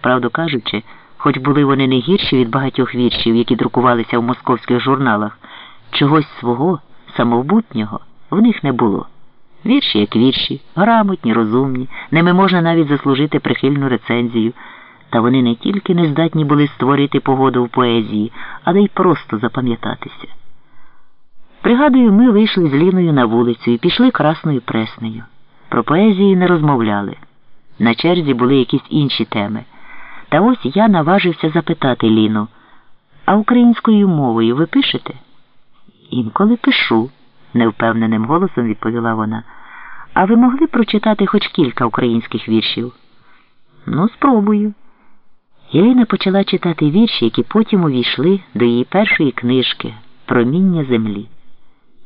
Правду кажучи, хоч були вони не гірші від багатьох віршів, які друкувалися в московських журналах, чогось свого, самобутнього в них не було. Вірші, як вірші, грамотні, розумні, ними можна навіть заслужити прихильну рецензію. Та вони не тільки не здатні були створити погоду в поезії, але й просто запам'ятатися. Пригадую, ми вийшли з Ліною на вулицю і пішли красною преснею. Про поезію не розмовляли. На черзі були якісь інші теми. Та ось я наважився запитати Ліну, а українською мовою ви пишете? Інколи пишу, невпевненим голосом відповіла вона. А ви могли прочитати хоч кілька українських віршів? Ну, спробую. Єліна почала читати вірші, які потім увійшли до її першої книжки Проміння землі.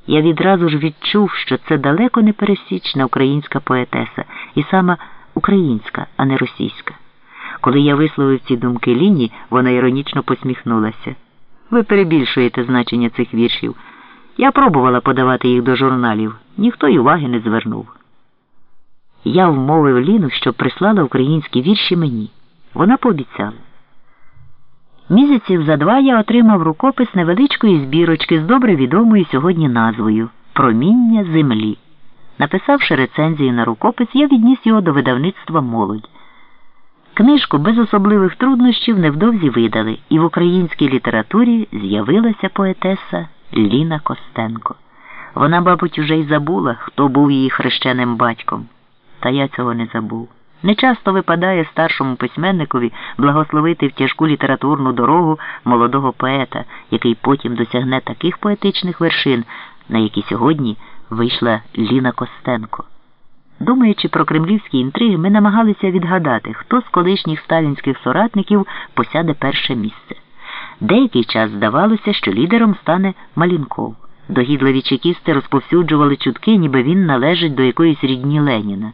Я відразу ж відчув, що це далеко не пересічна українська поетеса, і саме українська, а не російська. Коли я висловив ці думки Ліні, вона іронічно посміхнулася. Ви перебільшуєте значення цих віршів. Я пробувала подавати їх до журналів, ніхто й уваги не звернув. Я вмовив Ліну, щоб прислала українські вірші мені. Вона пообіцяла. Місяців за два я отримав рукопис невеличкої збірочки з добре відомою сьогодні назвою Проміння землі. Написавши рецензію на рукопис, я відніс його до видавництва молодь. Книжку без особливих труднощів невдовзі видали, і в українській літературі з'явилася поетеса Ліна Костенко. Вона, мабуть, уже й забула, хто був її хрещеним батьком. Та я цього не забув. Нечасто випадає старшому письменникові благословити в тяжку літературну дорогу молодого поета, який потім досягне таких поетичних вершин, на які сьогодні вийшла Ліна Костенко. Думаючи про кремлівські інтриги, ми намагалися відгадати, хто з колишніх сталінських соратників посяде перше місце. Деякий час здавалося, що лідером стане Малінков. Догідливі чекісти розповсюджували чутки, ніби він належить до якоїсь рідні Леніна.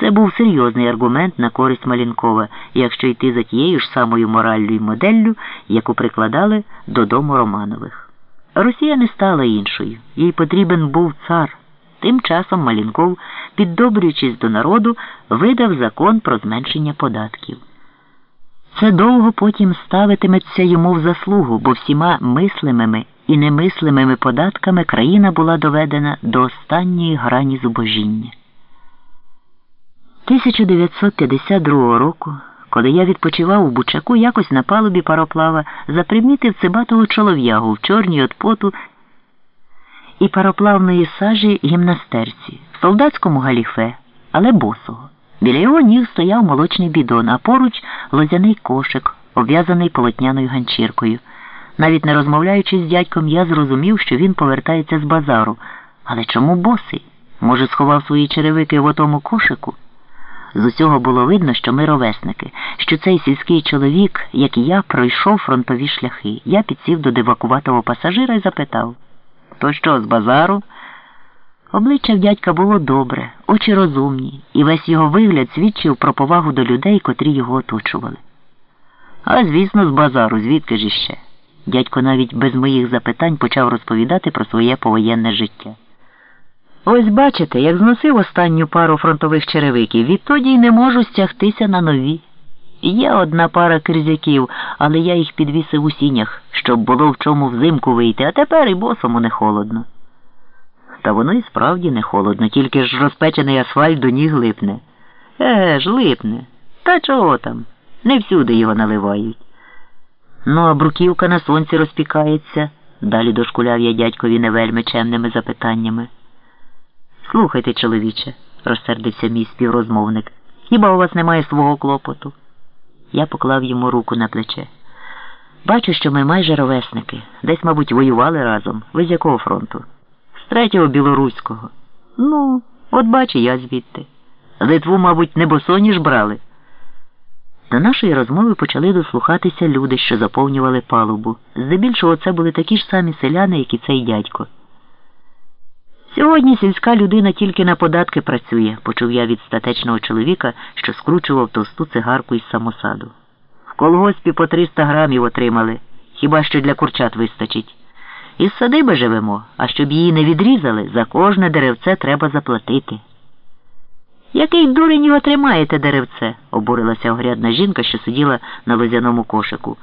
Це був серйозний аргумент на користь Малінкова, якщо йти за тією ж самою мораллю і моделлю, яку прикладали додому Романових. Росія не стала іншою, їй потрібен був цар. Тим часом Малінков, піддобрюючись до народу, видав закон про зменшення податків. Це довго потім ставитиметься йому в заслугу, бо всіма мислимими і немислимими податками країна була доведена до останньої грані зубожіння. 1952 року, коли я відпочивав у Бучаку, якось на палубі пароплава запримітив цибатого чолов'ягу в чорній от поту і пароплавної сажі гімнастерці, в солдатському галіфе, але босого. Біля його ніг стояв молочний бідон, а поруч лозяний кошик, обв'язаний полотняною ганчіркою. Навіть не розмовляючи з дядьком, я зрозумів, що він повертається з базару. Але чому босий? Може, сховав свої черевики в отому кошику? З усього було видно, що ми ровесники, що цей сільський чоловік, як і я, пройшов фронтові шляхи. Я підсів до дивакуватого пасажира і запитав То що, з базару? Обличчя в дядька було добре, очі розумні, і весь його вигляд свідчив про повагу до людей, котрі його оточували. А звісно, з базару, звідки ж іще? Дядько навіть без моїх запитань почав розповідати про своє повоєнне життя. Ось бачите, як зносив останню пару фронтових черевиків, відтоді й не можу стягтися на нові. Є одна пара кирзяків, але я їх підвісив у сінях, щоб було в чому взимку вийти, а тепер і босому не холодно. Та воно і справді не холодно, тільки ж розпечений асфальт до ніг липне. Еге ж, липне. Та чого там? Не всюди його наливають. Ну, а бруківка на сонці розпікається, далі дошкуляв я дядькові невельми чемними запитаннями. Слухайте, чоловіче, розсердився мій співрозмовник, хіба у вас немає свого клопоту? Я поклав йому руку на плече. Бачу, що ми майже ровесники. Десь, мабуть, воювали разом. Ви з якого фронту? З третього білоруського. Ну, от бачу я звідти. Литву, мабуть, не босоніж брали. До нашої розмови почали дослухатися люди, що заповнювали палубу. Здебільшого це були такі ж самі селяни, як і цей дядько. Сьогодні сільська людина тільки на податки працює, почув я від статечного чоловіка, що скручував товсту цигарку із самосаду. В колгоспі по 300 грамів отримали, хіба що для курчат вистачить. Із садиби живемо, а щоб її не відрізали, за кожне деревце треба заплатити. Який дурень його тримаєте, деревце? обурилася огрядна жінка, що сиділа на лозяному кошику.